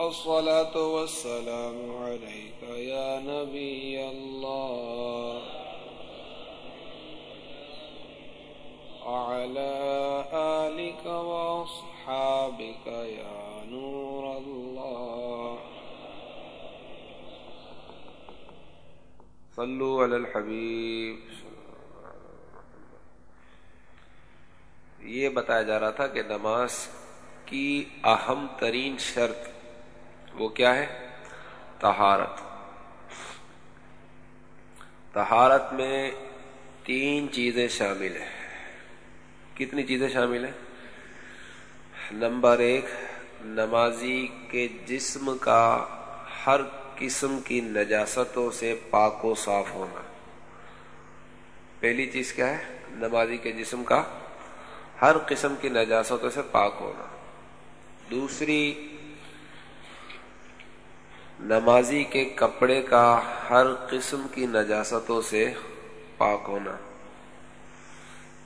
الصلاة والسلام عليك يا نبي الله. وعلى آلك وأصحابك يا نور الله. صلوا على الحبيب. یہ بتایا جا رہا تھا کہ نماز کی اہم ترین شرط وہ کیا ہے؟ تہارت تہارت میں تین چیزیں شامل ہیں۔ کتنی چیزیں شامل ہیں؟ نمبر ایک، نمازی کے جسم کا ہر قسم کی نجاستوں سے پاک و صاف ہونا۔ پہلی چیز کیا ہے؟ نمازی کے جسم کا ہر قسم کی نجاستوں سے پاک ہونا۔ دوسری نمازی کے کپڑے کا ہر قسم کی نجاستوں سے پاک ہونا۔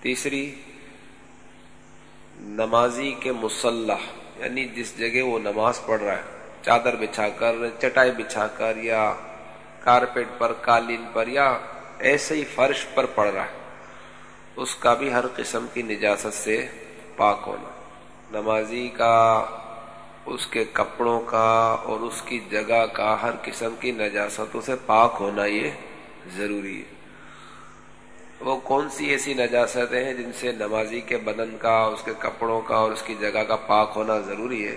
تیسری، نمازی کے مسلح یعنی جس جگہ وہ نماز پڑھ رہا ہے، چادر بچھا کر، چٹائی بچھا کر، یا کارپیٹ پر، قالین پر، یا ایسے ہی فرش پر پڑ رہا ہے، اس کا بھی ہر قسم کی نجاست سے پاک ہونا۔ نمازی کا اس کے کپڑوں کا اور اس کی جگہ کا ہر قسم کی نجاستوں سے پاک ہونا یہ ضروری ہے۔ وہ کون سی ایسی نجاستیں ہیں جن سے نمازی کے بدن کا، اس کے کپڑوں کا اور اس کی جگہ کا پاک ہونا ضروری ہے؟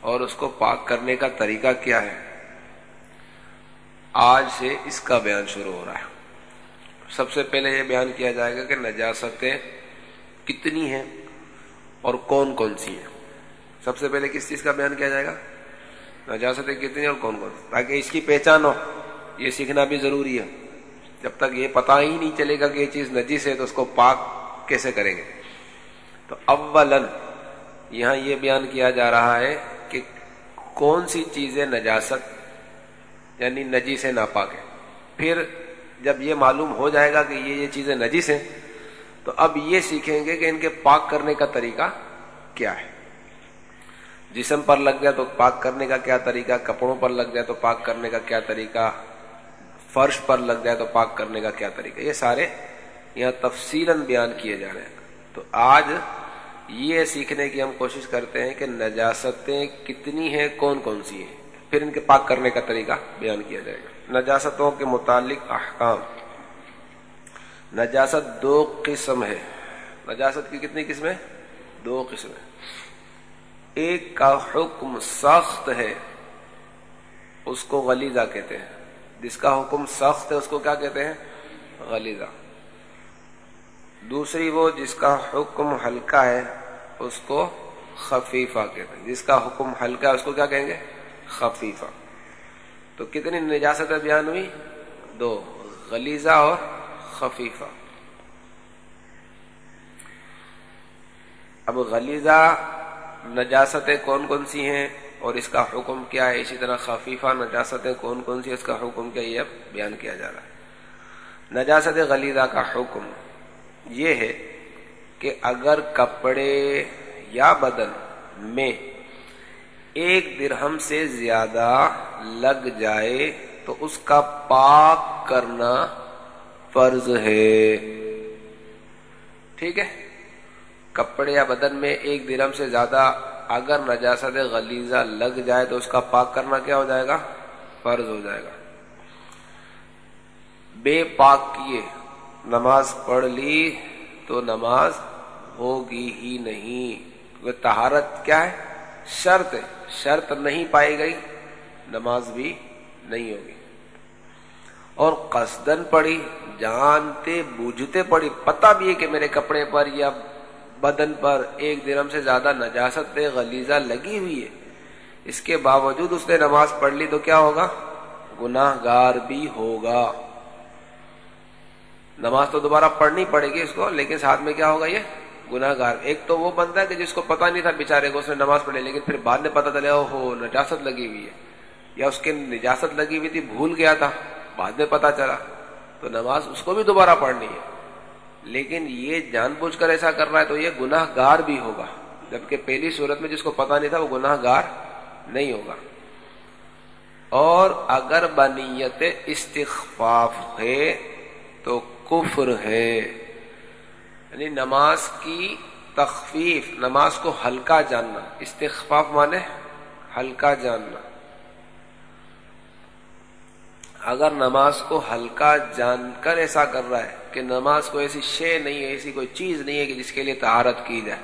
اور اس کو پاک کرنے کا طریقہ کیا ہے؟ آج سے اس کا بیان شروع ہو رہا ہے۔ سب سے پہلے یہ بیان کیا جائے گا کہ نجاستیں کتنی ہیں اور کون کون سی ہیں۔ سب سے پہلے کس چیز کا بیان کیا جائے گا؟ نجاستیں کتنی اور کون کون؟ تاکہ اس کی پہچان ہو، یہ سیکھنا بھی ضروری ہے۔ جب تک یہ پتا ہی نہیں چلے گا کہ یہ چیز نجیس ہے تو اس کو پاک کیسے کریں گے؟ تو اولن یہاں یہ بیان کیا جا رہا ہے کہ کون سی چیزیں نجاست یعنی نجی سے ناپاک ہے۔ پھر جب یہ معلوم ہو جائے گا کہ یہ یہ چیزیں نجیس ہیں، تو اب یہ سیکھیں گے کہ ان کے پاک کرنے کا طریقہ کیا ہے۔ جسم پر لگ جائے تو پاک کرنے کا کیا طریقہ؟ کپڑوں پر لگ جائے تو پاک کرنے کا کیا طریقہ؟ فرش پر لگ جائے تو پاک کرنے کا کیا طریقہ؟ یہ سارے یہاں تفصیل بیان کیے جا رہے ہیں۔ تو آج یہ سیکھنے کی ہم کوشش کرتے ہیں کہ نجاستیں کتنی ہیں، کون کون سی ہیں؟ پھر ان کے پاک کرنے کا طریقہ بیان کیا جائے گا۔ نجاستوں کے متعلق احکام۔ نجاست دو قسم ہے نجاست کی کتنی قسمیں؟ دو قسمیں۔ ایک کا حکم سخت ہے، اس کو غلیظہ کہتے ہیں۔ جس کا حکم سخت ہے، اس کو کیا کہتے ہیں؟ غلیظہ۔ دوسری وہ جس کا حکم ہلکا ہے، اس کو خفیفہ کہتے ہیں۔ جس کا حکم ہلکا ہے، اس کو کیا کہیں گے؟ خفیفہ۔ تو کتنی نجاست بیان ہوئی؟ دو، غلیظہ اور خفیفہ۔ اب غلیظہ نجاستیں کون کون سی ہیں اور اس کا حکم کیا ہے؟ اسی طرح خفیفہ نجاستیں کون کون سی اس کا حکم کیا یہ اب بیان کیا جا رہا ہے۔ نجاست غلیظہ کا حکم یہ ہے کہ اگر کپڑے یا بدن میں ایک درہم سے زیادہ لگ جائے تو اس کا پاک کرنا فرض ہے۔ ٹھیک ہے؟ کپڑے یا بدن میں ایک درم سے زیادہ اگر نجاست غلیظہ لگ جائے تو اس کا پاک کرنا کیا ہو جائے گا؟ فرض ہو جائے گا۔ بے پاک کیے، نماز پڑھ لی تو نماز ہوگی ہی نہیں۔ تہارت کیا ہے؟ شرط ہے۔ شرط نہیں پائی گئی، نماز بھی نہیں ہوگی۔ اور قصدن پڑی جانتے بوجھتے پڑی پتہ بھی ہے کہ میرے کپڑے پر یا بدن پر ایک درم سے زیادہ نجاست غلیزہ لگی ہوئی ہے اس کے باوجود اس نے نماز پڑھ لی تو کیا ہوگا؟ گناہ گار بھی ہوگا۔ نماز تو دوبارہ پڑھنی پڑے گی اس کو، لیکن ساتھ میں کیا ہوگا یہ؟ گناہ گار ایک تو وہ بندہ ہے کہ جس کو پتا نہیں تھا بےچارے کو اس نے نماز پڑھی، لیکن پھر بعد میں پتا چلے ہو نجاست لگی ہوئی ہے۔ یا اس کے نجاست لگی ہوئی تھی، بھول گیا تھا، بعد میں پتا چلا۔ تو نماز اس کو بھی دوبارہ پڑھنی ہے۔ لیکن یہ جان بوجھ کر ایسا کر رہا ہے تو یہ گناہ گار بھی ہوگا۔ جبکہ پہلی صورت میں جس کو پتا نہیں تھا وہ گناہ گار نہیں ہوگا۔ اور اگر بنیت استخفاف ہے تو کفر ہے۔ یعنی نماز کی تخفیف، نماز کو ہلکا جاننا۔ استخفاف مانے ہلکا جاننا۔ اگر نماز کو ہلکا جان کر ایسا کر رہا ہے کہ نماز کو ایسی شے نہیں ہے، ایسی کوئی چیز نہیں ہے کہ جس کے لیے تہارت کی جائے۔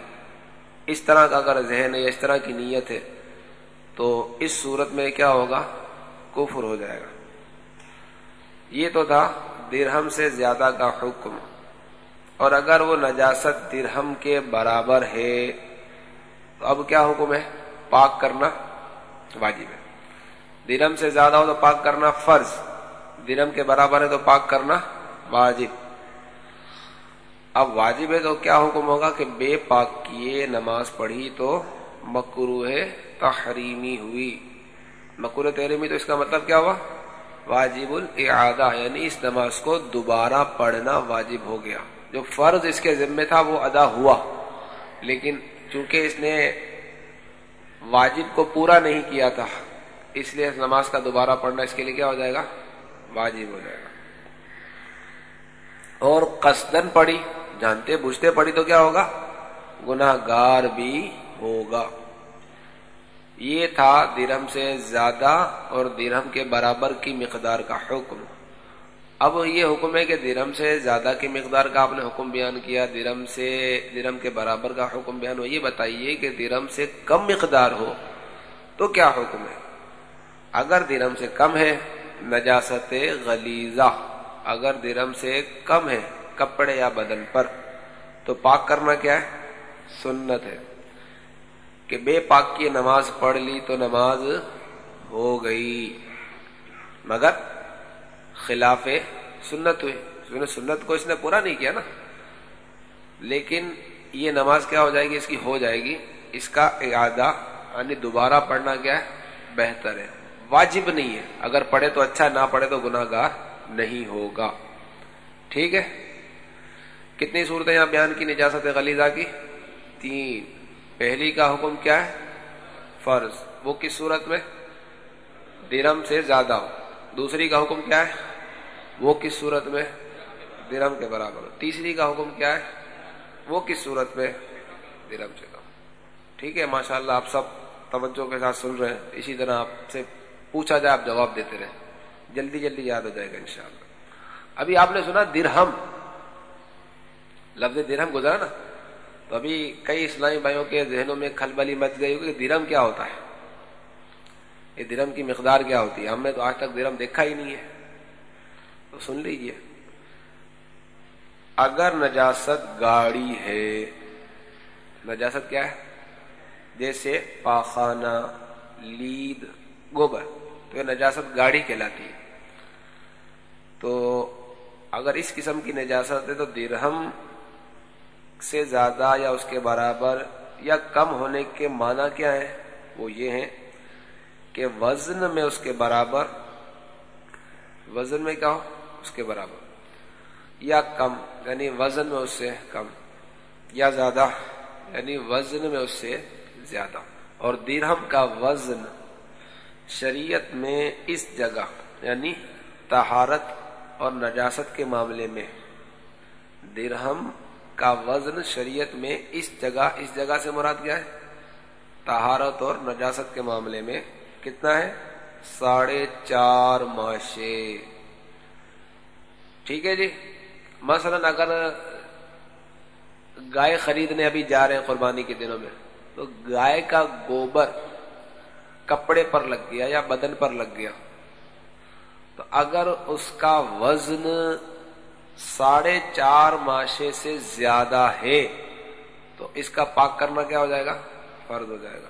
اس طرح کا اگر ذہن ہے اس طرح کی نیت ہے، تو اس صورت میں کیا ہوگا؟ کفر ہو جائے گا۔ یہ تو تھا درہم سے زیادہ کا حکم۔ اور اگر وہ نجاست درہم کے برابر ہے، تو اب کیا حکم ہے؟ پاک کرنا واجب ہے۔ درہم سے زیادہ ہو تو پاک کرنا فرض۔ درہم کے برابر ہے تو پاک کرنا واجب۔ اب واجب ہے تو کیا حکم ہوگا کہ بے پاک کیے نماز پڑھی تو مکرو ہے تحریمی ہوئی۔ مکر تحریمی تو اس کا مطلب کیا ہوا؟ واجب الاعادہ یعنی اس نماز کو دوبارہ پڑھنا واجب ہو گیا۔ جو فرض اس کے ذمے تھا وہ ادا ہوا۔ لیکن چونکہ اس نے واجب کو پورا نہیں کیا تھا، اس لیے اس نماز کا دوبارہ پڑھنا اس کے لیے کیا ہو جائے گا؟ واجب ہو جائے گا۔ اور قصدن پڑھی، جانتے بوجھتے پڑھی تو کیا ہوگا؟ گناہ گار بھی ہوگا۔ یہ تھا درہم سے زیادہ اور درہم کے برابر کی مقدار کا حکم۔ اب یہ حکم ہے کہ درم سے زیادہ کی مقدار کا آپ نے حکم بیان کیا درم سے درم کے برابر کا حکم بیان ہو۔ یہ بتائیے کہ درم سے کم مقدار ہو تو کیا حکم ہے؟ اگر درم سے کم ہے نجاست غلیزہ اگر درم سے کم ہے کپڑے یا بدن پر، تو پاک کرنا کیا ہے؟ سنت ہے۔ کہ بے پاک کی نماز پڑھ لی تو نماز ہو گئی۔ مگر خلاف سنت ہوئی۔ سنت کو اس نے پورا نہیں کیا نا۔ لیکن یہ نماز کیا ہو جائے گی؟ اس کی ہو جائے گی۔ اس کا ارادہ یعنی دوبارہ پڑھنا کیا ہے؟ بہتر ہے۔ واجب نہیں ہے۔ اگر پڑھے تو اچھا نہ پڑھے تو گناہ گار نہیں ہوگا۔ ٹھیک ہے؟ کتنی صورتیں یہاں بیان کی نجاست غلیزہ کی؟ تین۔ پہلی کا حکم کیا ہے؟ فرض۔ وہ کس صورت میں؟ درم سے زیادہ ہو۔ دوسری کا حکم کیا ہے؟ وہ کس صورت میں؟ درم کے برابر ہو۔ تیسری کا حکم کیا ہے؟ وہ کس صورت میں؟ درم سے کم ٹھیک ہے؟ ماشاء اللہ آپ سب توجہ کے ساتھ سن رہے ہیں۔ اسی طرح آپ سے پوچھا جائے، آپ جواب دیتے رہے۔ جلدی جلدی یاد ہو جائے گا انشاءاللہ۔ ابھی آپ نے سنا درہم۔ لفظ درہم گزرا نا؟ تو ابھی کئی اسلامی بھائیوں کے ذہنوں میں کھلبلی مچ گئی کہ درم کیا ہوتا ہے۔ یہ درم کی مقدار کیا ہوتی ہے؟ ہم نے تو آج تک درم دیکھا ہی نہیں ہے۔ تو سن لیجیے۔ اگر نجاست گاڑی ہے، نجاست کیا ہے؟ جیسے پاخانہ، لید، گوبر۔ تو یہ نجاست گاڑی کہلاتی ہے۔ تو اگر اس قسم کی نجاست ہے تو درہم سے زیادہ یا اس کے برابر یا کم ہونے کے معنی کیا ہے؟ وہ یہ ہے کہ وزن میں اس کے برابر، وزن میں کیا ہو؟ اس کے برابر۔ یا کم یعنی وزن میں اس سے کم، یا زیادہ یعنی وزن میں اس سے زیادہ۔ اور درہم کا وزن شریعت میں اس جگہ یعنی تہارت اور نجاست کے معاملے میں، درہم کا وزن شریعت میں اس جگہ اس جگہ سے مراد کیا ہے؟ تہارت اور نجاست کے معاملے میں کتنا ہے؟ ساڑھے چار ماشے۔ ٹھیک ہے جی؟ مثلا اگر گائے خریدنے ابھی جا رہے ہیں قربانی کے دنوں میں، تو گائے کا گوبر کپڑے پر لگ گیا یا بدن پر لگ گیا، تو اگر اس کا وزن ساڑھے چار ماشے سے زیادہ ہے، تو اس کا پاک کرنا کیا ہو جائے گا؟ فرض ہو جائے گا۔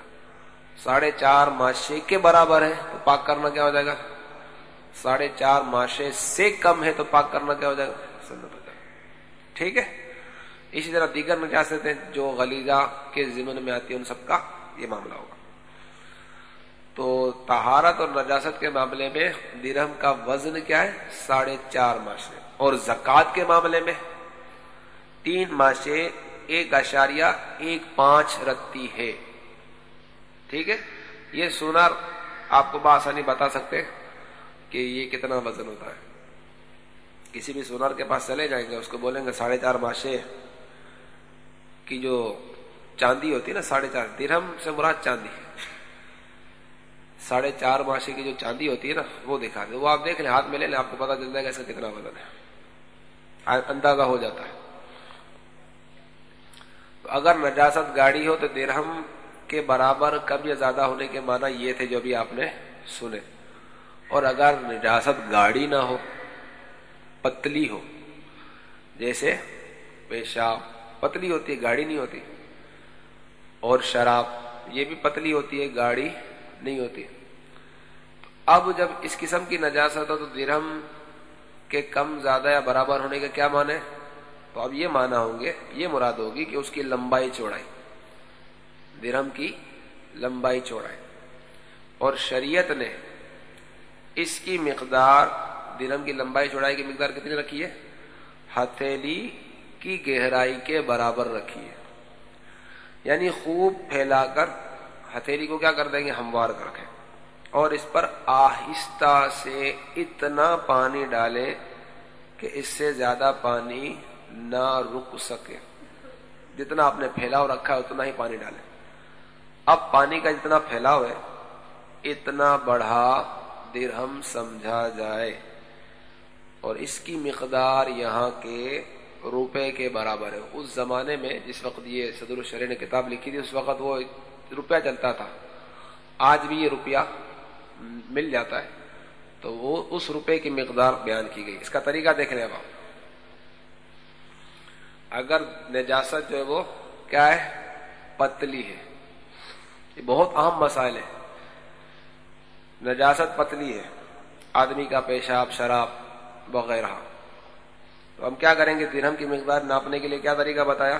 ساڑھے چار ماشے کے برابر ہے، تو پاک کرنا کیا ہو جائے گا؟ ساڑھے چار ماشے سے کم ہے، تو پاک کرنا کیا ہو جائے گا؟ سنت ہو جائے گا۔ ٹھیک ہے؟ اسی طرح دیگر نجاست ہیں جو غلیظہ کے ضمن میں آتی ہے ان سب کا یہ معاملہ ہوگا۔ تو تہارت اور نجاست کے معاملے میں درہم کا وزن کیا ہے؟ ساڑھے چار ماشے اور زکوٰۃ کے معاملے میں؟ تین ماشے ایک اشاریہ، ایک پانچ رتی ہے۔ ٹھیک ہے؟ یہ سونار آپ کو بآسانی بتا سکتے کہ یہ کتنا وزن ہوتا ہے۔ کسی بھی سونار کے پاس چلے جائیں گے، اس کو بولیں گے ساڑھے چار ماشے کی جو چاندی ہوتی ہے نا، ساڑھے چار، درہم سے مراد چاندی۔ ساڑھے چار ماشے کی جو چاندی ہوتی ہے نا، وہ دکھا دے۔ وہ آپ دیکھ لیں، ہاتھ میں لے لیں، آپ کو پتا چل جائے گا اس کا کتنا وزن ہے۔ اندازہ ہو جاتا ہے۔ تو اگر نجاست گاڑی ہو تو درہم کے برابر کم یا زیادہ ہونے کے معنی یہ تھے جو بھی آپ نے سنے۔ اور اگر نجاست گاڑی نہ ہو، پتلی ہو، جیسے پیشاب، پتلی ہوتی ہے، گاڑی نہیں ہوتی، اور شراب، یہ بھی پتلی ہوتی ہے، گاڑی نہیں ہوتی۔ اب جب اس قسم کی نجاست ہو تو درہم کے کم، زیادہ یا برابر ہونے کا کیا مانے تو اب یہ مانا ہوں گے، یہ مراد ہوگی کہ اس کی لمبائی چوڑائی۔ درہم کی لمبائی چوڑائی۔ اور شریعت نے اس کی مقدار، درہم کی لمبائی چوڑائی کی مقدار کتنی رکھی ہے؟ ہتھیلی کی گہرائی کے برابر رکھی ہے۔ یعنی خوب پھیلا کر ہتھیلی کو کیا کر دیں گے؟ ہموار کر کے۔ اور اس پر آہستہ سے اتنا پانی ڈالیں کہ اس سے زیادہ پانی نہ رک سکے۔ جتنا آپ نے پھیلاؤ رکھا ہے، اتنا ہی پانی ڈالیں۔ اب پانی کا جتنا پھیلاؤ ہے، اتنا بڑھا درہم سمجھا جائے۔ اور اس کی مقدار یہاں کے روپے کے برابر ہے۔ اس زمانے میں، جس وقت یہ صدر الشرح نے کتاب لکھی تھی، اس وقت وہ روپیہ چلتا تھا۔ آج بھی یہ روپیہ مل جاتا ہے۔ تو وہ اس روپے کی مقدار بیان کی گئی۔ اس کا طریقہ دیکھ لیں اب اگر نجاست جو ہے وہ کیا ہے؟ پتلی ہے۔ یہ بہت اہم مسائل ہے نجاست پتلی ہے۔ آدمی کا پیشاب، شراب وغیرہ۔ تو ہم کیا کریں گے؟ درہم کی مقدار ناپنے کے لیے کیا طریقہ بتایا؟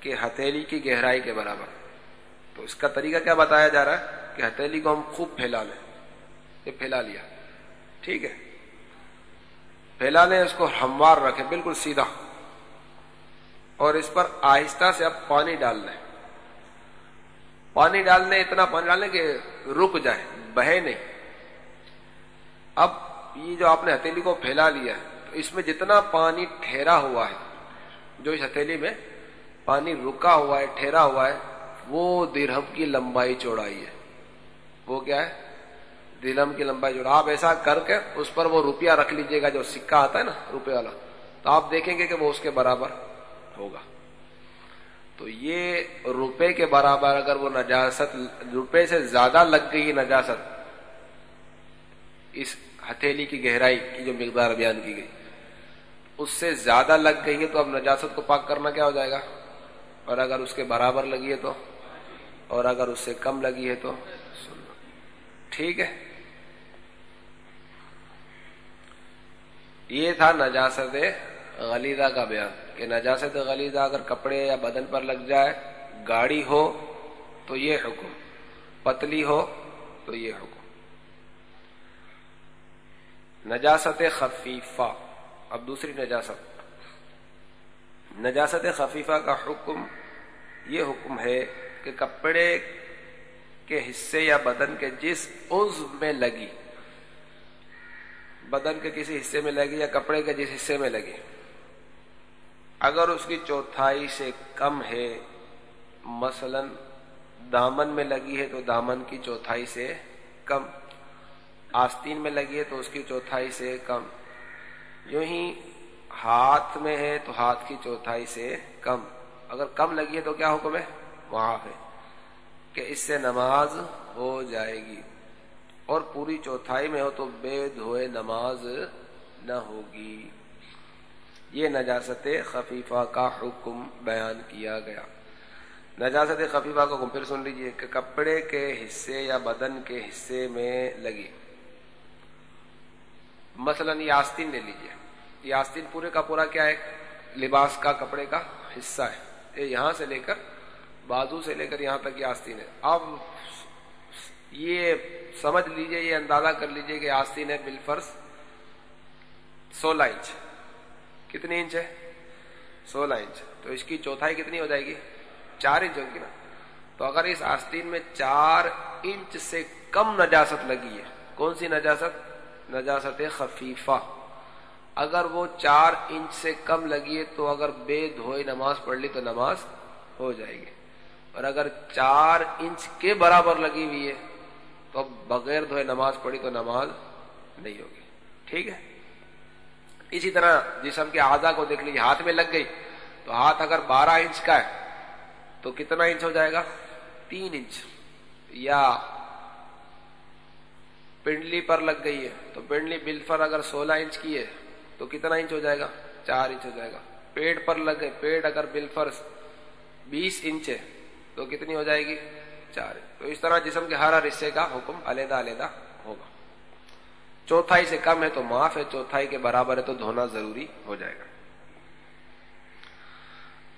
کہ ہتھیلی کی گہرائی کے برابر۔ تو اس کا طریقہ کیا بتایا جا رہا ہے کہ ہتھیلی کو ہم خوب پھیلا لیں۔ یہ پھیلا لیا۔ ٹھیک ہے۔ پھیلا لیں، اس کو ہموار رکھیں، بالکل سیدھا۔ اور اس پر آہستہ سے اب پانی ڈال لیں۔ پانی ڈالنے، اتنا پانی ڈالنے کہ رک جائے، بہے نہیں۔ اب یہ جو آپ نے ہتھیلی کو پھیلا لیا ہے، تو اس میں جتنا پانی ٹھہرا ہوا ہے، جو اس ہتھیلی میں پانی رکا ہوا ہے، ٹھہرا ہوا ہے وہ درہم کی لمبائی چوڑائی ہے۔ وہ کیا ہے؟ درہم کی لمبائی چوڑا آپ ایسا کر کے اس پر وہ روپیہ رکھ لیجیے گا جو سکہ آتا ہے نا، روپے والا۔ تو آپ دیکھیں گے کہ وہ اس کے برابر ہوگا۔ تو یہ روپے کے برابر اگر وہ نجاست، روپے سے زیادہ لگ گئی نجاست، اس ہتھیلی کی گہرائی کی جو مقدار بیان کی گئی، اس سے زیادہ لگ گئی ہے تو اب نجاست کو پاک کرنا کیا ہو جائے گا؟ اور اگر اس کے برابر لگی ہے تو؟ اور اگر اس سے کم لگی ہے تو ٹھیک ہے؟ یہ تھا نجاست غلیدہ کا بیان کہ نجاست غلیظہ اگر کپڑے یا بدن پر لگ جائے، گاڑی ہو تو یہ حکم، پتلی ہو تو یہ حکم۔ نجاست خفیفہ، اب دوسری نجاست۔ نجاست خفیفہ کا حکم، یہ حکم ہے کہ کپڑے کے حصے یا بدن کے جس عزو میں لگی۔ بدن کے کسی حصے میں لگی یا کپڑے کے جس حصے میں لگی۔ اگر اس کی چوتھائی سے کم ہے، مثلا دامن میں لگی ہے تو دامن کی چوتھائی سے کم۔ آستین میں لگی ہے تو اس کی چوتھائی سے کم۔ یوں ہی ہاتھ میں ہے تو ہاتھ کی چوتھائی سے کم۔ اگر کم لگی ہے تو کیا حکم ہے؟ معاف ہے کہ اس سے نماز ہو جائے گی اور پوری چوتھائی میں ہو تو بے دھوئے نماز نہ ہوگی۔ یہ نجاست خفیفہ کا حکم بیان کیا گیا۔ نجاست خفیفہ کو پھر سن لیجیے کہ کپڑے کے حصے یا بدن کے حصے میں لگی۔ مثلا یہ آستین لے لیجیے۔ یہ آستین پورے کا پورا کیا ہے؟ لباس کا، کپڑے کا حصہ ہے۔ یہ یہاں سے لے کر بازو سے لے کر یہاں تک یہ آستین ہے۔ اب یہ سمجھ لیجیے، یہ اندازہ کر لیجیے کہ آستین ہے بالفرض سولہ انچ۔ کتنی انچ ہے؟ سولہ انچ۔ تو اس کی چوتھائی کتنی ہو جائے گی؟ چار انچ ہوگی نا۔ تو اگر اس آستین میں چار انچ سے کم نجاست لگی ہے، کون سی نجاست؟ نجاست خفیفہ۔ اگر وہ چار انچ سے کم لگی ہے تو اگر بے دھوئے نماز پڑھ لی تو نماز ہو جائے گی۔ اور اگر چار انچ کے برابر لگی ہوئی ہے، تو اب بغیر دھوئے نماز پڑھی تو نماز نہیں ہوگی۔ ٹھیک ہے؟ اسی طرح جسم کے آدھا کو دیکھ لیجیے ہاتھ میں لگ گئی، تو ہاتھ اگر بارہ انچ کا ہے، تو کتنا انچ ہو جائے گا؟ تین انچ۔ یا پنڈلی پر لگ گئی ہے، تو پنڈلی بل پر اگر سولہ انچ کی ہے، تو کتنا انچ ہو جائے گا؟ چار انچ ہو جائے گا۔ پیٹ پر لگ گئے، پیٹ اگر بل پر بیس انچ ہے تو کتنی ہو جائے گی؟ چار۔ تو اس طرح جسم کے ہر ہر حصے کا حکم علیحدہ علیحدہ ہوگا۔ چوتھائی سے کم ہے تو معاف ہے، چوتھائی کے برابر ہے تو دھونا ضروری ہو جائے گا۔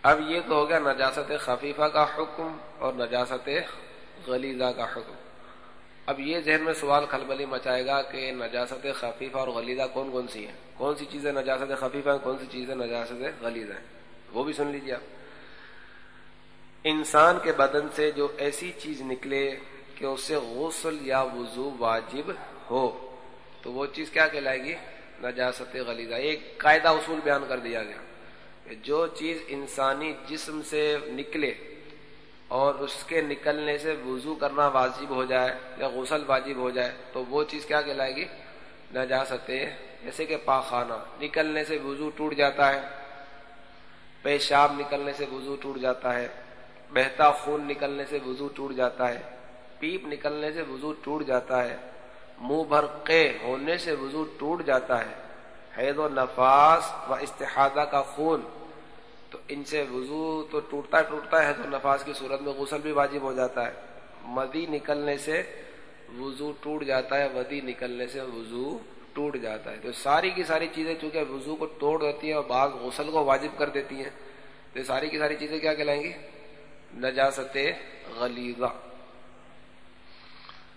اب یہ تو ہو گیا نجاست خفیفہ کا حکم اور نجاست غلیزہ کا حکم۔ اب یہ ذہن میں سوال کھلبلی مچائے گا کہ نجاست خفیفہ اور غلیزہ کون کون سی ہیں؟ کون سی چیزیں نجاست خفیفہ ہیں، کون سی چیزیں نجاست غلیزہ ہیں؟ وہ بھی سن لیجیے آپ۔ انسان کے بدن سے جو ایسی چیز نکلے کہ اس سے غسل یا وضو واجب ہو، تو وہ چیز کیا کہلائے گی؟ نجاست غلیظہ۔ ایک قاعدہ اصول بیان کر دیا گیا کہ جو چیز انسانی جسم سے نکلے اور اس کے نکلنے سے وضو کرنا واجب ہو جائے یا غسل واجب ہو جائے، تو وہ چیز کیا کہلائے گی؟ نجاست۔ جیسے کہ پاخانہ، نکلنے سے وضو ٹوٹ جاتا ہے، پیشاب نکلنے سے وضو ٹوٹ جاتا ہے بہتا خون نکلنے سے وضو ٹوٹ جاتا ہے، پیپ نکلنے سے وضو ٹوٹ جاتا ہے، منہ بھر ہونے سے وضو ٹوٹ جاتا ہے۔ حید و نفاس و استحادہ کا خون، تو ان سے وضو تو ٹوٹتا ٹوٹتا ہے تو نفاس کی صورت میں غسل بھی واجب ہو جاتا ہے۔ مدی نکلنے سے وضو ٹوٹ جاتا ہے، ودی نکلنے سے وضو ٹوٹ جاتا ہے۔ تو ساری کی ساری چیزیں چونکہ وضو کو توڑ دیتی ہیں اور بعض غسل کو واجب کر دیتی ہیں، تو ساری کی ساری چیزیں کیا کہلائیں گی نجاست غلیظہ۔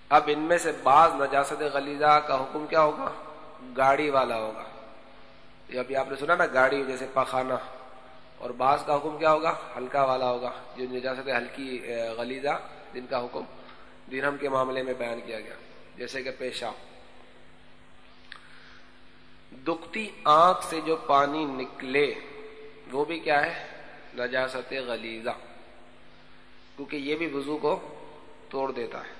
اب ان میں سے بعض نجاست غلیظہ کا حکم کیا ہوگا؟ گاڑی والا ہوگا۔ یہ ابھی آپ نے سنا نا گاڑی، جیسے پخانا اور بعض کا حکم کیا ہوگا؟ ہلکا والا ہوگا، جو نجاست ہلکی غلیظہ، جن کا حکم درہم کے معاملے میں بیان کیا گیا۔ جیسے کہ پیشہ۔ دکھتی آنکھ سے جو پانی نکلے، وہ بھی کیا ہے؟ نجاست غلیظہ۔ کیونکہ یہ بھی وضو کو توڑ دیتا ہے۔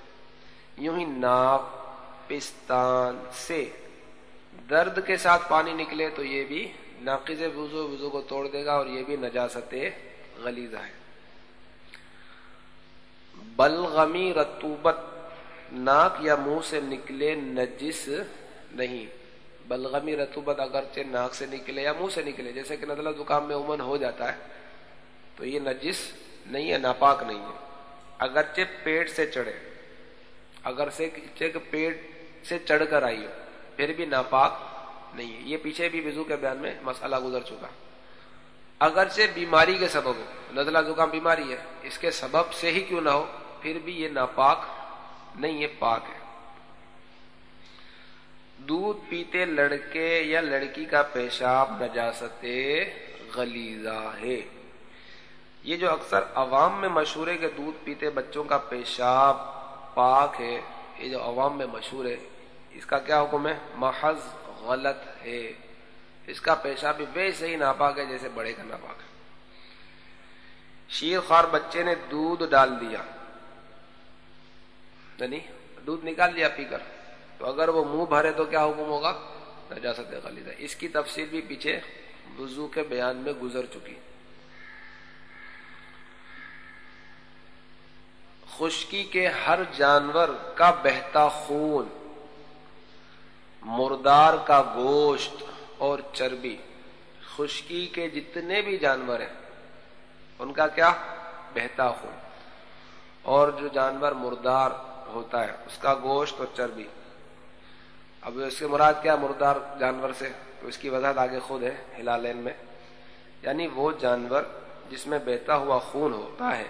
یوں ہی ناپ پستان سے درد کے ساتھ پانی نکلے تو یہ بھی ناقز وضو وضو کو توڑ دے گا اور یہ بھی نجاست غلیظہ ہے۔ بلغمی رتوبت ناک یا منہ سے نکلے نجس نہیں۔ بلغمی رتوبت اگرچہ ناک سے نکلے یا منہ سے نکلے، جیسے کہ نزلہ زکام میں عموماً ہو جاتا ہے، تو یہ نجس نہیں ہے، ناپاک نہیں ہے۔ اگرچہ پیٹ سے چڑھے، اگر سے پیٹ سے چڑھ کر آئی ہو، پھر بھی ناپاک نہیں ہے۔ یہ پیچھے بھی وضو کے بیان میں مسئلہ گزر چکا۔ اگرچہ بیماری کے سبب ہو، نزلہ زکام بیماری ہے، اس کے سبب سے ہی کیوں نہ ہو، پھر بھی یہ ناپاک نہیں ہے، پاک ہے۔ دودھ پیتے لڑکے یا لڑکی کا پیشاب نجاست غلیظہ ہے۔ یہ جو اکثر عوام میں مشہور ہے کہ دودھ پیتے بچوں کا پیشاب پاک ہے، یہ جو عوام میں مشہور ہے، اس کا کیا حکم ہے؟ محض غلط ہے۔ اس کا پیشاب بھی ویسے ہی ناپاک ہے، جیسے بڑے کا ناپاک ہے۔ شیر خوار بچے نے دودھ ڈال دیا۔ یعنی دودھ نکال دیا پی کر۔ تو اگر وہ منہ بھرے تو کیا حکم ہوگا؟ نجاست غلیظہ۔ اس کی تفصیل بھی پیچھے وضو کے بیان میں گزر چکی۔ خشکی کے ہر جانور کا بہتا خون، مردار کا گوشت اور چربی۔ خشکی کے جتنے بھی جانور ہیں، ان کا کیا؟ بہتا خون۔ اور جو جانور مردار ہوتا ہے، اس کا گوشت اور چربی۔ اب اس کے مراد کیا مردار جانور سے؟ تو اس کی وضاحت آگے خود ہے، ہلالین میں۔ یعنی وہ جانور جس میں بہتا ہوا خون ہوتا ہے۔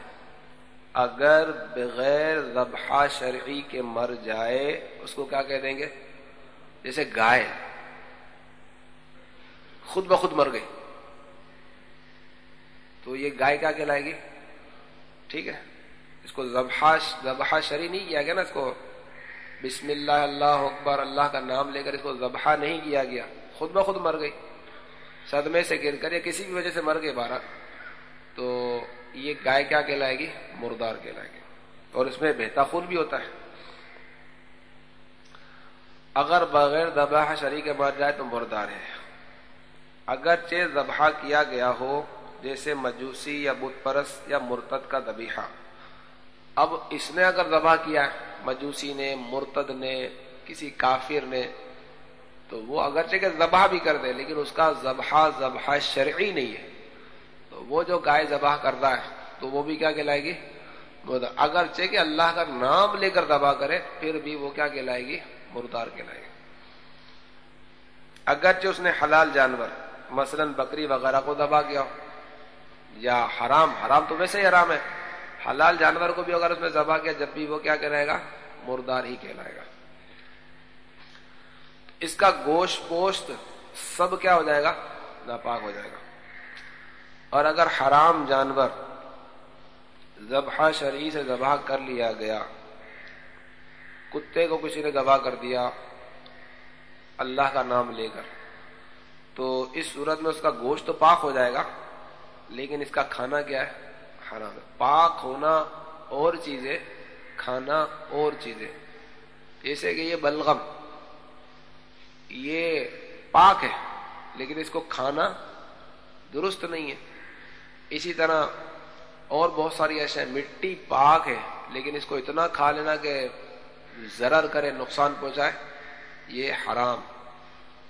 اگر بغیر ذبح شرعی کے مر جائے، اس کو کیا کہہ دیں گے؟ جیسے گائے۔ خود بخود مر گئی۔ تو یہ گائے کیا کہلائے گی؟ ٹھیک ہے۔ اس کو ذبح شری نہیں کیا گیا نا اس کو۔ بسم اللہ اللہ اکبر، اللہ کا نام لے کر اس کو ذبح نہیں کیا گیا۔ خود بخود مر گئی۔ صدمے سے گر کر یا کسی بھی وجہ سے مر گئے بارہ۔ تو یہ گائے کیا کہلائے گی؟ مردار کہلائے گی۔ اور اس میں بہتا خون بھی ہوتا ہے۔ اگر بغیر ذبح شریک مر جائے تو مردار ہے۔ اگرچہ ذبح کیا گیا ہو، جیسے مجوسی یا بت پرس یا مرتد کا دبیحہ اب اس نے اگر ذبح کیا، مجوسی نے، مرتد نے، کسی کافر نے، تو وہ اگرچہ کہ ذبح بھی کر دے، لیکن اس کا ذبح ذبح شرعی نہیں ہے۔ تو وہ جو گائے ذبح کرتا ہے، تو وہ بھی کیا کہلائے گی؟ اگرچہ کہ اللہ کا نام لے کر ذبح کرے، پھر بھی وہ کیا کہلائے گی؟ مردار کہلائے گی۔ اگرچہ اس نے حلال جانور، مثلا بکری وغیرہ کو دبا کیا ہو، یا حرام حرام تو ویسے ہی حرام ہے، حلال جانور کو بھی اگر اس نے ذبح کیا، جب بھی وہ کیا کہلائے گا؟ مردار ہی کہلائے گا۔ اس کا گوشت پوشت سب کیا ہو جائے گا؟ ناپاک ہو جائے گا۔ اور اگر حرام جانور ذبح شرعی سے ذبح کر لیا گیا، کتے کو کسی نے ذبح کر دیا، اللہ کا نام لے کر، تو اس صورت میں اس کا گوشت تو پاک ہو جائے گا، لیکن اس کا کھانا کیا ہے؟ حرام ہے۔ پاک ہونا اور چیزیں، کھانا اور چیزیں۔ جیسے کہ یہ بلغم، یہ پاک ہے، لیکن اس کو کھانا درست نہیں ہے۔ اسی طرح اور بہت ساری ایسے مٹی پاک ہے، لیکن اس کو اتنا کھا لینا کہ ضرر کرے، نقصان پہنچائے، یہ حرام۔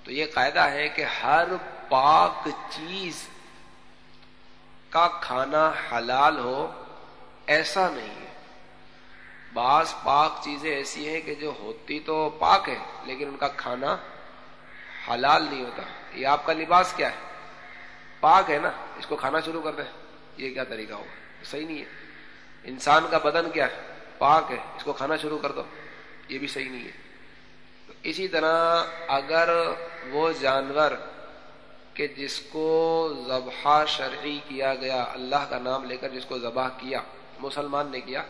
تو یہ قاعدہ ہے کہ ہر پاک چیز کا کھانا حلال ہو، ایسا نہیں ہے۔ بعض پاک چیزیں ایسی ہیں کہ جو ہوتی تو پاک ہے، لیکن ان کا کھانا حلال نہیں ہوتا۔ یہ آپ کا لباس کیا ہے؟ پاک ہے نا، اس کو کھانا شروع کر دیں۔ یہ کیا طریقہ ہوگا؟ صحیح نہیں ہے۔ انسان کا بدن کیا ہے؟ پاک ہے۔ اس کو کھانا شروع کر دو۔ یہ بھی صحیح نہیں ہے۔ اسی طرح اگر وہ جانور کہ جس کو ذبح شرعی کیا گیا، اللہ کا نام لے کر جس کو ذبح کیا، مسلمان نے کیا،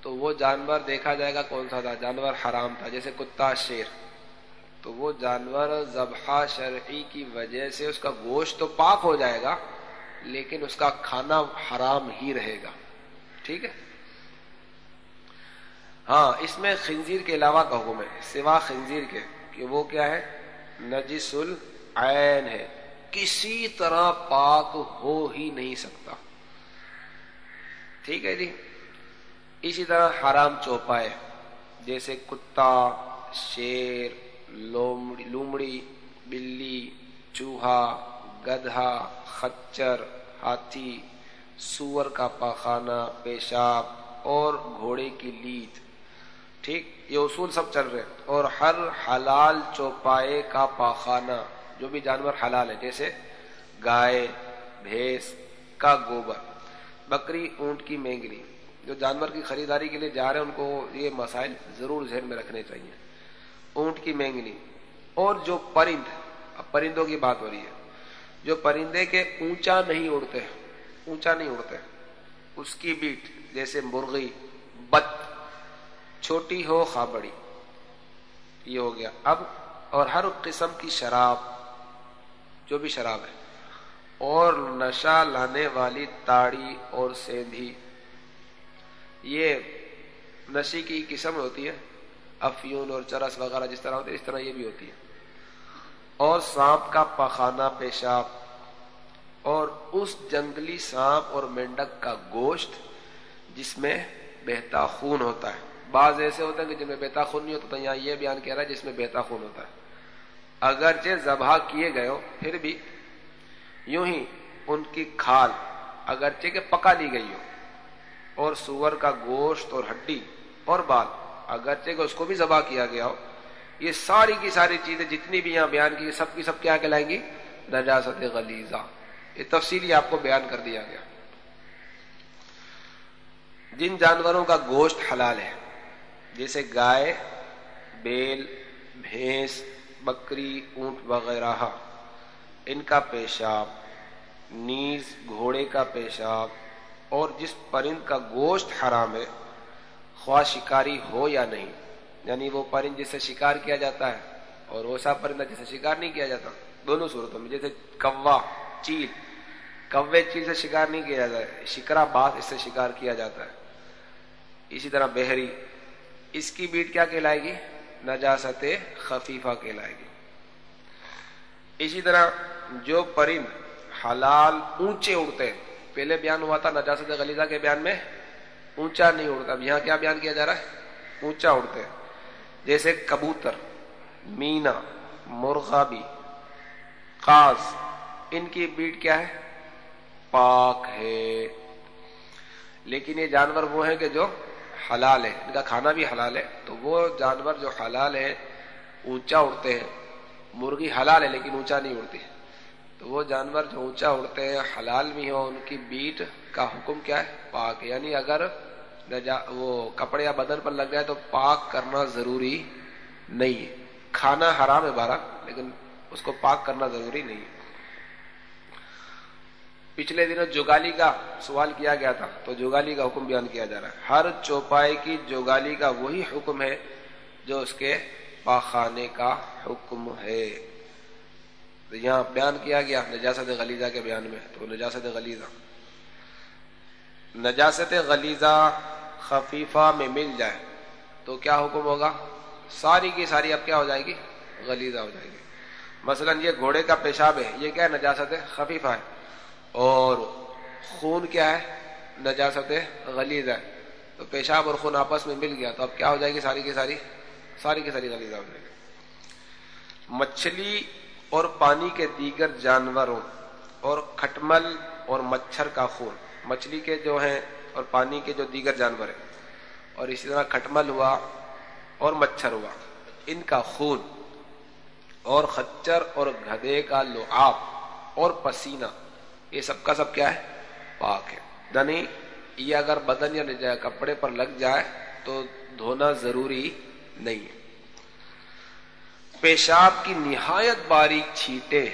تو وہ جانور دیکھا جائے گا کون سا تھا؟ جانور حرام تھا، جیسے کتا، شیر۔ تو وہ جانور ذبح شرعی کی وجہ سے اس کا گوشت تو پاک ہو جائے گا، لیکن اس کا کھانا حرام ہی رہے گا۔ ٹھیک ہے؟ ہاں اس میں خنزیر کے علاوہ کا حکم ہے سوا خنزیر کے، کہ وہ کیا ہے؟ نجس العین ہے۔ کسی طرح پاک ہو ہی نہیں سکتا۔ ٹھیک ہے جی؟ اسی طرح حرام چوپائے، جیسے کتا، شیر لومڑی بلی، چوہا، گدھا، خچر، ہاتھی، سور کا پاخانہ، پیشاب اور گھوڑے کی لیت۔ ٹھیک، یہ اصول سب چل رہے اور ہر حلال چوپائے کا پاخانہ، جو بھی جانور حلال ہے، جیسے گائے، بھینس کا گوبر۔ بکری، اونٹ کی مینگنی۔ جو جانور کی خریداری کے لیے جا رہے ہیں، ان کو یہ مسائل ضرور ذہن میں رکھنے چاہیے۔ اونٹ کی مینگنی۔ اور جو پرند اب پرندوں کی بات ہو رہی ہے۔ جو پرندے کے اونچا نہیں اڑتے، اونچا نہیں اڑتے، اس کی بیٹ جیسے مرغی، بت، چھوٹی ہو خا بڑی۔ یہ ہو گیا۔ اب اور ہر قسم کی شراب، جو بھی شراب ہے۔ اور نشہ لانے والی تاڑی اور سیندھی۔ یہ نشی کی قسم ہوتی ہے۔ افیون اور چرس وغیرہ جس طرح ہوتی ہے اس طرح یہ بھی ہوتی ہے۔ اور سانپ کا پخانہ پیشاب، اور اس جنگلی سانپ اور مینڈک کا گوشت جس میں بہتا خون ہوتا ہے۔ بعض ایسے ہوتے ہیں کہ جن میں بہتا خون نہیں ہوتا، تو یہاں یہ بیان کہہ رہا ہے جس میں بہتا خون ہوتا ہے۔ اگرچہ ذبح کیے گئے ہو پھر بھی یوں ہی ان کی کھال اگرچہ کہ پکا لی گئی ہو، اور سور کا گوشت اور ہڈی اور بال اگرچہ کہ اس کو بھی ذبح کیا گیا ہو، یہ ساری کی ساری چیزیں جتنی بھی یہاں بیان کی سب کی سب کیا کہلائیں گی؟ نجاست غلیظہ۔ یہ تفصیلی آپ کو بیان کر دیا گیا۔ جن جانوروں کا گوشت حلال ہے، جیسے گائے، بیل، بھینس، بکری، اونٹ وغیرہ، ان کا پیشاب، نیز گھوڑے کا پیشاب، اور جس پرند کا گوشت حرام ہے خواہ شکاری ہو یا نہیں یعنی وہ پرند جس سے شکار کیا جاتا ہے اور وہ سا پرندہ جسے شکار نہیں کیا جاتا۔ دونوں صورتوں میں، جیسے کوا، چیل، کوے چیل سے شکار نہیں کیا جاتا ہے شکرا بات اس سے شکار کیا جاتا ہے۔ اسی طرح بحری، اس کی بیٹ کیا کہلائے گی؟ نجاست خفیفہ کہلائے گی۔ اسی طرح جو پرند حلال اونچے اڑتے پہلے بیان ہوا تھا نجاست غلیزہ کے بیان میں اونچا نہیں اڑتا۔ اب یہاں کیا بیان کیا جا رہا ہے؟ اونچا اڑتے ہیں۔ جیسے کبوتر، مینا، مرغابی خاص ان کی بیٹ کیا ہے؟ پاک ہے۔ لیکن یہ جانور وہ ہیں کہ جو حلال ہے ان کا کھانا بھی حلال ہے۔ تو وہ جانور جو حلال ہے اونچا اڑتے ہیں۔ مرغی حلال ہے لیکن اونچا نہیں اڑتی۔ تو وہ جانور جو اونچا اڑتے ہیں، حلال بھی ہو ان کی بیٹ کا حکم کیا ہے؟ پاک۔ یعنی اگر وہ کپڑے یا بدن پر لگ جائے تو پاک کرنا ضروری نہیں ہے۔ کھانا حرام ہے بارہ، لیکن اس کو پاک کرنا ضروری نہیں ہے۔ پچھلے دنوں جوگالی کا سوال کیا گیا تھا، تو جوگالی کا حکم بیان کیا جا رہا ہے۔ ہر چوپائے کی جوگالی کا وہی حکم ہے جو اس کے پاخانے کا حکم ہے۔ تو یہاں بیان کیا گیا نجاست غلیزہ کے بیان میں، تو نجاست غلیزہ نجاست غلیزہ خفیفہ میں مل جائے، تو کیا حکم ہوگا؟ ساری کی ساری اب کیا ہو جائے گی؟ غلیزہ ہو جائے گی۔ مثلا یہ گھوڑے کا پیشاب ہے، یہ کیا ہے؟ نجاست خفیفہ ہے۔ اور خون کیا ہے؟ نجاست غلیظ ہے۔ تو پیشاب اور خون آپس میں مل گیا، تو اب کیا ہو جائے گی؟ ساری کی ساری ساری کی ساری غلیظہ ہو جائے گی۔ مچھلی اور پانی کے دیگر جانوروں اور کھٹمل اور مچھر کا خون، مچھلی کے جو ہیں اور پانی کے جو دیگر جانور ہیں۔ اور اسی طرح کھٹمل ہوا اور مچھر ہوا۔ ان کا خون اور خچر اور گدے کا لعاب اور پسینہ، یہ سب کا سب کیا ہے؟ پاک ہے۔ یعنی یہ اگر بدن یا کپڑے پر لگ جائے تو دھونا ضروری نہیں ہے۔ پیشاب کی نہایت باریک چھیٹے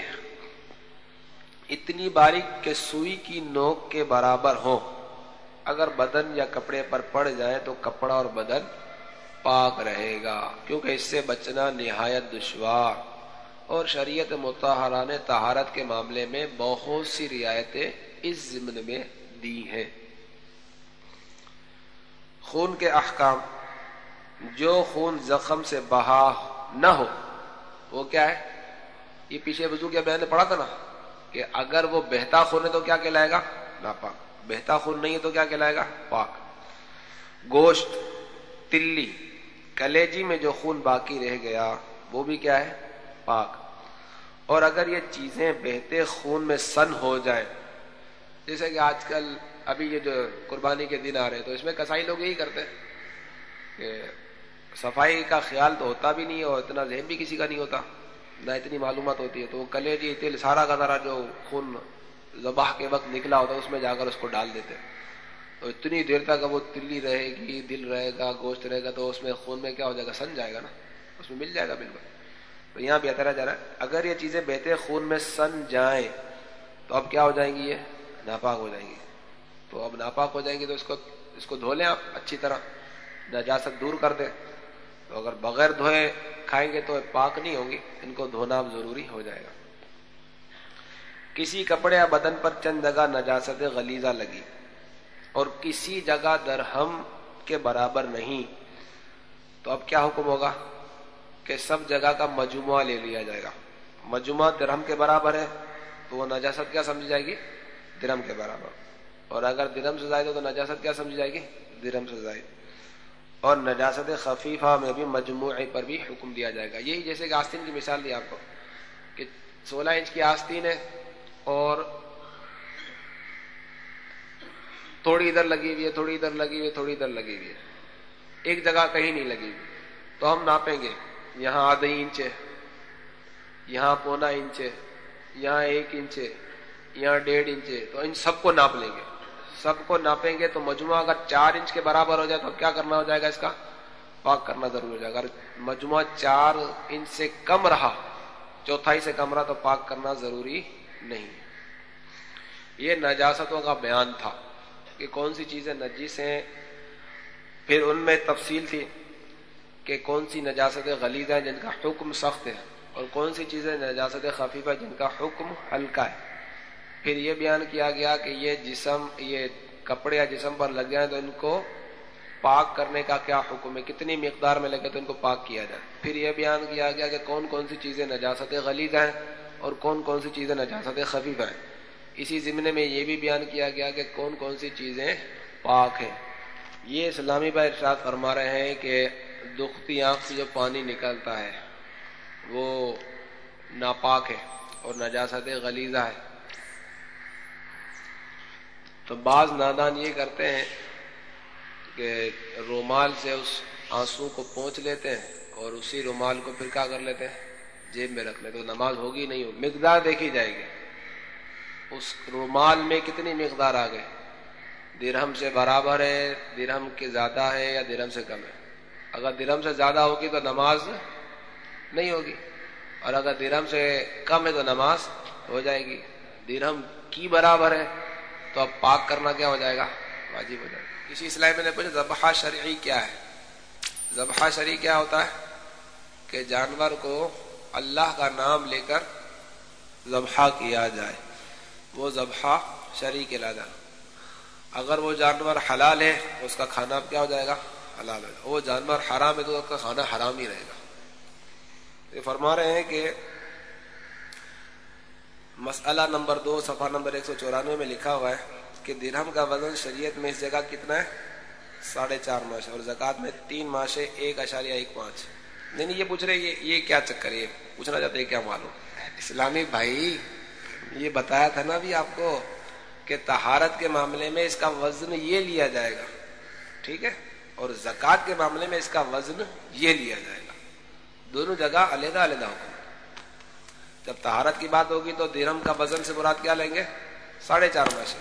اتنی باریک کہ سوئی کی نوک کے برابر ہو اگر بدن یا کپڑے پر پڑ جائے تو کپڑا اور بدن پاک رہے گا، کیونکہ اس سے بچنا نہایت دشوار۔ اور شریعت متحرہ نے کے معاملے میں بہت سی رعایتیں اس ضمن میں دی ہیں۔ خون کے احکام، جو خون زخم سے بہا نہ ہو، وہ کیا ہے؟ یہ پیچھے وضو کے بیان نے پڑھا تھا نا کہ اگر وہ بہتا خون ہے تو کیا کہلائے گا؟ ناپاک۔ بہتا خون نہیں ہے تو کیا کہلائے گا؟ پاک۔ گوشت، تلی، کلیجی میں جو خون باقی رہ گیا، وہ بھی کیا ہے؟ پاک۔ اور اگر یہ چیزیں بہتے خون میں سن ہو جائیں، جیسے کہ آج کل ابھی یہ جو قربانی کے دن آ رہے ہیں، تو اس میں کسائی لوگ یہی کرتے ہیں کہ صفائی کا خیال تو ہوتا بھی نہیں ہے اور اتنا ذہن بھی کسی کا نہیں ہوتا، نہ اتنی معلومات ہوتی ہے۔ تو وہ کلے جی تل، سارا کا سارا جو خون ذبح کے وقت نکلا ہوتا اس میں جا کر اس کو ڈال دیتے تو اتنی دیر تک وہ تلی رہے گی، دل رہے گا، گوشت رہے گا، تو اس میں خون میں کیا ہو جائے گا؟ سن جائے گا نا۔ اس میں مل جائے گا بالکل۔ تو یہاں بھی جا رہا ہے، اگر یہ چیزیں بہتے خون میں سن جائیں، تو اب کیا ہو جائیں گی یہ؟ ناپاک ہو جائیں گی۔ تو اب ناپاک ہو جائیں گی تو اس کو اس کو دھو لیں آپ، اچھی طرح۔ نجاست دور کر دیں۔ تو اگر بغیر دھوئے کھائیں گے تو پاک نہیں ہوں گی، ان کو دھونا اب ضروری ہو جائے گا۔ کسی کپڑے یا بدن پر چند جگہ نجاست غلیزہ لگی اور کسی جگہ درہم کے برابر نہیں، تو اب کیا حکم ہوگا؟ کہ سب جگہ کا مجموعہ لے لیا جائے گا۔ مجموعہ درہم کے برابر ہے تو وہ نجاست کیا سمجھ جائے گی؟ درم کے برابر۔ اور اگر درم سے زائد ہو تو نجاست کیا سمجھ جائے گی؟ درم سے زائد۔ اور نجاست خفیفہ میں بھی مجموعے پر بھی حکم دیا جائے گا۔ یہی جیسے کہ آستین کی مثال دی آپ کو کہ سولہ انچ کی آستین ہے اور تھوڑی ادھر لگی ہوئی ہے، تھوڑی ادھر لگی ہوئی ہے، تھوڑی ادھر لگی ہوئی ہے۔ ایک جگہ کہیں نہیں لگی ہوئی۔ تو ہم ناپیں گے۔ یہاں آدھے انچ ہے، یہاں پونا انچ ہے، یہاں ایک انچ ہے، یہاں ڈیڑھ انچ ہے۔ تو ان سب کو ناپ لیں گے۔ سب کو ناپیں گے تو مجموعہ اگر چار انچ کے برابر ہو جائے تو کیا کرنا ہو جائے گا اس کا؟ پاک کرنا ضروری ہو جائے گا۔ اگر مجموعہ چار انچ سے کم رہا، چوتھائی سے کم رہا تو پاک کرنا ضروری نہیں یہ نجاستوں کا بیان تھا کہ کون سی چیزیں نجیس ہیں۔ پھر ان میں تفصیل تھی کہ کون سی نجاستیں غلیظ ہیں جن کا حکم سخت ہے اور کون سی چیزیں نجاست خفیفہ جن کا حکم ہلکا ہے۔ پھر یہ بیان کیا گیا کہ یہ جسم، یہ کپڑے یا جسم پر لگ جائیں تو ان کو پاک کرنے کا کیا حکم ہے؟ کتنی مقدار میں لگے تو ان کو پاک کیا جائے؟ پھر یہ بیان کیا گیا کہ کون کون سی چیزیں نجاست غلیظ ہیں۔ اور کون کون سی چیزیں نجاست خفیف ہیں۔ اسی ضمن میں یہ بھی بیان کیا گیا کہ کون کون سی چیزیں پاک ہیں۔ یہ اسلامی بھائی ارشاد فرما رہے ہیں کہ دکھتی آنکھ سے جو پانی نکلتا ہے، وہ ناپاک ہے اور نجاست غلیظہ ہے۔ تو بعض نادان یہ کرتے ہیں کہ رومال سے اس آنسو کو پہنچ لیتے ہیں اور اسی رومال کو پھر کیا کر لیتے ہیں۔ جیب میں رکھ لیتے تو نماز ہوگی نہیں ہوگی، مقدار دیکھی جائے گی۔ اس رومال میں کتنی مقدار آ گئے درہم سے برابر ہے، درہم کے زیادہ ہے یا درہم سے کم ہے؟ اگر درہم سے زیادہ ہوگی تو نماز نہیں ہوگی۔ اور اگر درہم سے کم ہے تو نماز ہو جائے گی۔ درہم کی برابر ہے تو اب پاک کرنا کیا ہو جائے گا؟ واجب ہو جائے گا۔ کسی اسلام میں نے پوچھا ذبح شرعی کیا ہے؟ ذبح شرعی کیا ہوتا ہے؟ کہ جانور کو اللہ کا نام لے کر ذبح کیا جائے، وہ ذبح شرعی کے لادا اگر وہ جانور حلال ہے، اس کا کھانا اب کیا ہو جائے گا؟ حلال ہے وہ جانور حرام ہے تو اس کا کھانا حرام ہی رہے گا۔ یہ فرما رہے ہیں کہ مسئلہ نمبر دو، صفحہ نمبر ایک سو چورانوے میں لکھا ہوا ہے کہ درہم کا وزن شریعت میں اس جگہ کتنا ہے؟ ساڑھے چار ماشے، اور زکات میں تین ماشے، ایک اشاریہ، ایک پانچ۔ نہیں نہیں، یہ پوچھ رہے، یہ یہ کیا چکر ہے؟ پوچھنا چاہتے ہیں، کیا معلوم؟ اسلامی بھائی، یہ بتایا تھا نا ابھی آپ کو کہ تہارت کے معاملے میں اس کا وزن یہ لیا جائے گا، ٹھیک ہے؟ اور زکات کے معاملے میں اس کا وزن یہ لیا جائے گا۔ دونوں جگہ علیحدہ علیحدہ ہوگا جب تہارت کی بات ہوگی تو درم کا وزن سے مراد کیا لیں گے؟ ساڑھے چار ماشے۔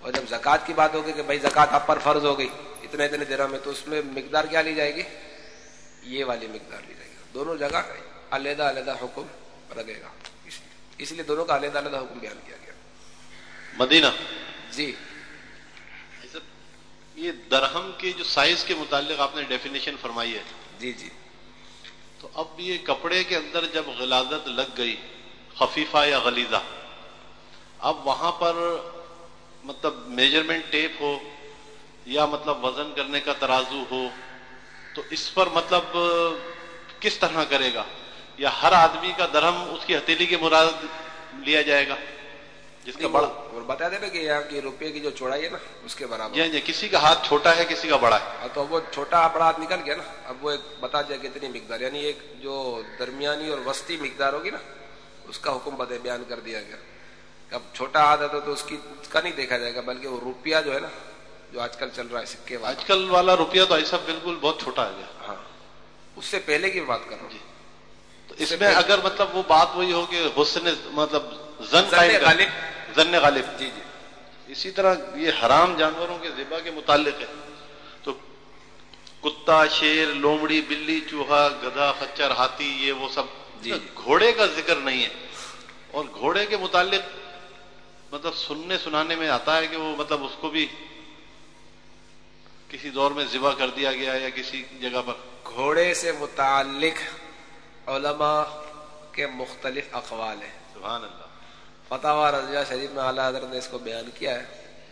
اور جب زکوٰۃ کی بات ہوگی کہ بھائی زکوٰۃ آپ پر فرض ہو گئی، اتنے اتنے درم ہے تو اس میں مقدار کیا لی جائے گی؟ یہ والی مقدار لی جائے گی دونوں جگہ علیحدہ علیحدہ حکم لگے گا۔ اس لیے دونوں کا علیحدہ علیحدہ حکم بیان کیا گیا۔ مدینہ؟ جی۔ یہ درہم کے جو سائز کے متعلق آپ نے ڈیفینیشن فرمائی ہے۔ جی جی۔ تو اب یہ کپڑے کے اندر جب غلازت لگ گئی خفیفہ یا غلیظہ اب وہاں پر مطلب میجرمنٹ ٹیپ ہو یا مطلب وزن کرنے کا ترازو ہو تو اس پر مطلب کس طرح کرے گا؟ یا ہر آدمی کا درہم اس کی ہتھیلی کے مراد لیا جائے گا؟ جس کا بڑا اور بتا دے نا کہ یہاں کی روپے کی جو چوڑائی ہے نا اس کے برابر۔ جی جی کسی کا ہاتھ چھوٹا ہے کسی کا بڑا ہے۔ ہاں، تو وہ چھوٹا بڑا ہاتھ نکل گیا نا اب وہ ایک بتا دیا کتنی مقدار یعنی ایک جو درمیانی اور وسطی مقدار ہوگی نا اس کا حکم بدے بیان کر دیا گیا۔ اب چھوٹا ہاتھ ہے تو اس کی کا نہیں دیکھا جائے گا بلکہ وہ روپیہ جو ہے نا جو آج کل چل رہا ہے سکے آج کل والا روپیہ تو ایسا بالکل بہت چھوٹا ہے گیا۔ ہاں۔ اس سے پہلے کی بات کر رہا ہوں۔ جی۔ تو اس میں اگر مطلب وہ بات وہی ہو کہ حسن مطلب زن غالب۔ زن غالب۔ جی جی۔ اسی طرح یہ حرام جانوروں کے ذبح کے متعلق ہے۔ تو کتا شیر لومڑی بلی چوہا گدھا خچر ہاتھی یہ وہ سب جی۔ گھوڑے کا ذکر نہیں ہے۔ اور گھوڑے کے متعلق مطلب سننے سنانے میں آتا ہے کہ وہ مطلب اس کو بھی کسی دور میں ذبح کر دیا گیا یا کسی جگہ پر؟ گھوڑے سے متعلق علماء کے مختلف اقوال ہیں۔ سبحان اللہ۔ فتح رضیہ شریف میں اعلیٰ حضرت نے اس کو بیان کیا ہے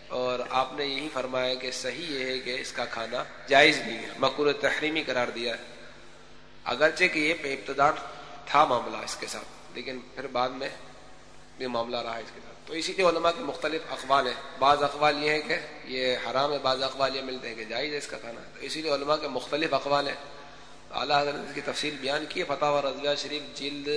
اور آپ نے یہی فرمایا کہ صحیح یہ ہے کہ اس کا کھانا جائز نہیں ہے مقور تحریمی قرار دیا ہے۔ اگرچہ کہ یہ ابتدا تھا معاملہ اس کے ساتھ لیکن پھر بعد میں یہ معاملہ رہا اس کے ساتھ۔ تو اسی لیے علماء کے مختلف اقوال ہیں۔ بعض اقوال یہ ہیں کہ یہ حرام ہے بعض اقوال یہ ملتے ہیں کہ جائز ہے اس کا کھانا۔ تو اسی لیے علماء کے مختلف اقوال ہیں۔ اعلیٰ حضرت کی تفصیل بیان کی ہے فتح و رضویہ شریف جلد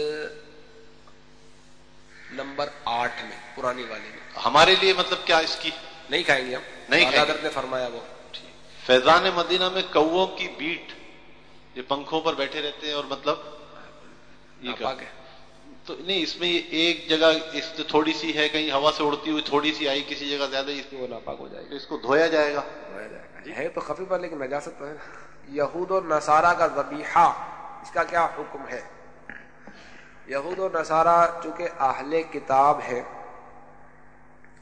نمبر آٹھ میں پرانی والی میں۔ ہمارے لیے مطلب کیا اس کی؟ نہیں کھائیں گے ہم۔ نہیں حضرت نے فرمایا وہ۔ فیضان مدینہ میں کووں کی بیٹ یہ پنکھوں پر بیٹھے رہتے ہیں اور مطلب یہ تو نہیں اس میں یہ ایک جگہ اس تھوڑی سی ہے کہیں ہوا سے اڑتی ہوئی تھوڑی سی آئی کسی جگہ زیادہ اس وہ ناپاک ہو جائے گا اس کو دھویا جائے گا۔ دھویا جائے گا۔ ہے تو خفیفہ لیکن نجاست تو ہے نا یہود و نصارہ کا ذبیحہ اس کا کیا حکم ہے؟ یہود و نصارہ چونکہ اہل کتاب ہے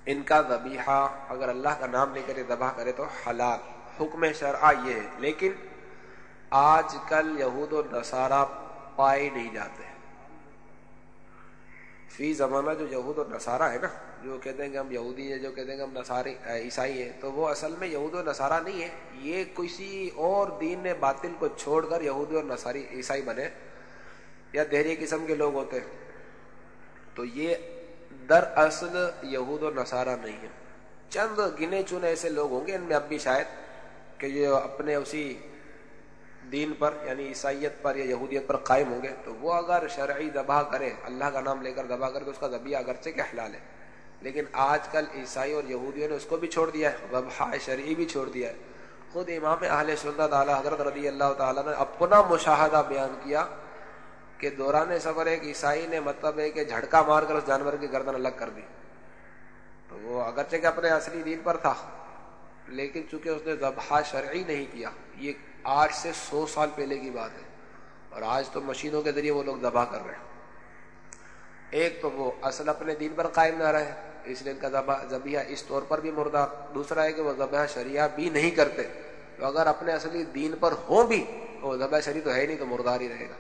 ان کا ذبیحہ اگر اللہ کا نام لے کر ذبح کرے تو حلال۔ حکم شرع یہ ہے۔ لیکن آج کل یہود و نصارہ پائے نہیں جاتے۔ فی زمانہ جو یہود و نصارہ ہے نا، جو کہتے ہیں کہ ہم یہودی ہیں، جو کہتے ہیں کہ ہم نصاری عیسائی ہیں، تو وہ اصل میں یہود و نصارہ نہیں ہے یہ کسی اور دین باطل کو چھوڑ کر یہودی اور نصاری، عیسائی بنے یا دہری قسم کے لوگ ہوتے تو یہ در اصل یہود و نصارہ نہیں ہے چند گنے چنے ایسے لوگ ہوں گے، ان میں اب بھی شاید کہ جو اپنے اسی دین پر یعنی عیسائیت پر یا یہودیت پر قائم ہوں گے، تو وہ اگر شرعی دبا کرے اللہ کا نام لے کر دبا کرے تو اس کا ذبیہ اگرچہ کہ حلال ہے، لیکن آج کل عیسائی اور یہودیوں نے اس کو بھی چھوڑ دیا ہے ذبح شرعی بھی چھوڑ دیا ہے۔ خود امام اہل سنت تعالیٰ حضرت رضی اللہ تعالیٰ نے اپنا مشاہدہ بیان کیا کہ دوران سفر ایک عیسائی نے مطلب ہے کہ جھٹکا مار کر اس جانور کی گردن الگ کر دی۔ تو وہ اگرچہ کہ اپنے اصلی دین پر تھا، لیکن چونکہ اس نے ذبح شرعی نہیں کیا، یہ آج سے سو سال پہلے کی بات ہے۔ اور آج تو مشینوں کے ذریعے وہ لوگ دبا کر رہے ہیں۔ ایک تو وہ اصل اپنے دین پر قائم نہ رہے، اس لیے ان کا ذبیہ اس طور پر بھی مردہ۔ دوسرا ہے کہ وہ ذبح شریعہ بھی نہیں کرتے۔ تو اگر اپنے اصلی دین پر ہو بھی وہ ذبح شریع تو ہے نہیں، تو مردار ہی رہے گا۔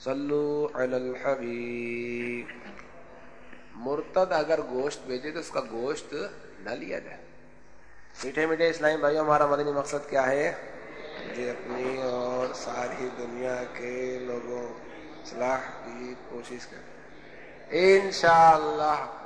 صلو علی الحبیب۔ مرتد اگر گوشت بھیجے تو اس کا گوشت نہ لیا جائے۔ میٹھے میٹھے اسلامی بھائیوں، ہمارا مدنی مقصد کیا ہے؟ جی اپنی اور ساری دنیا کے لوگوں اصلاح کی کوشش کریں۔ انشاءاللہ